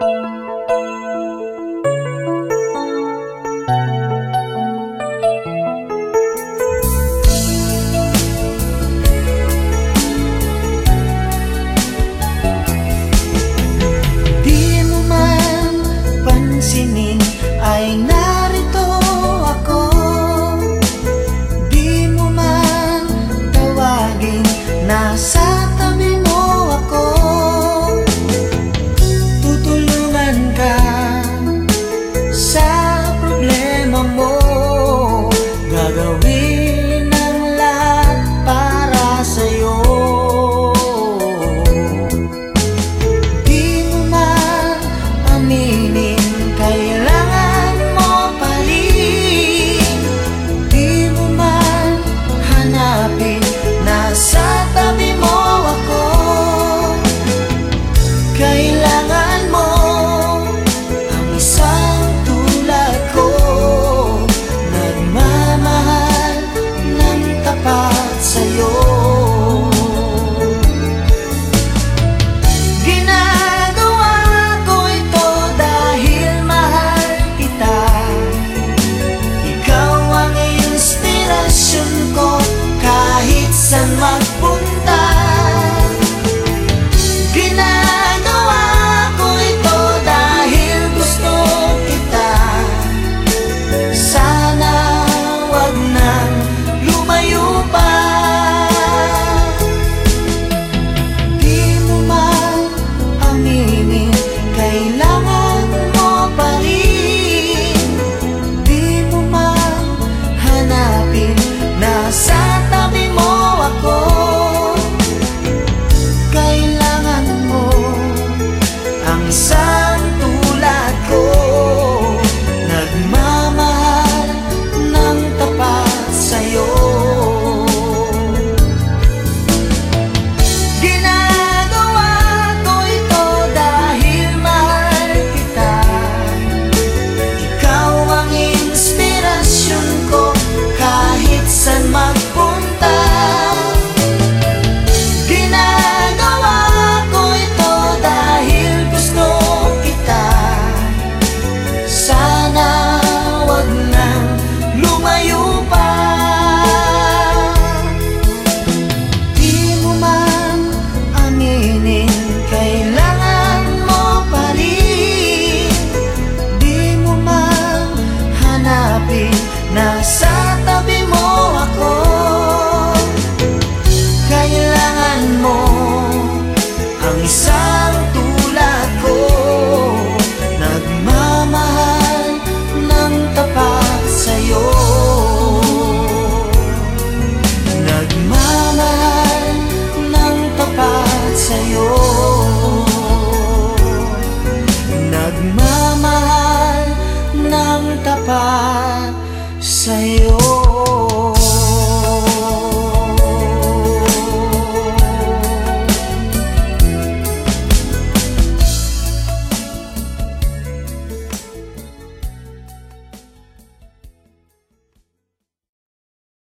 Música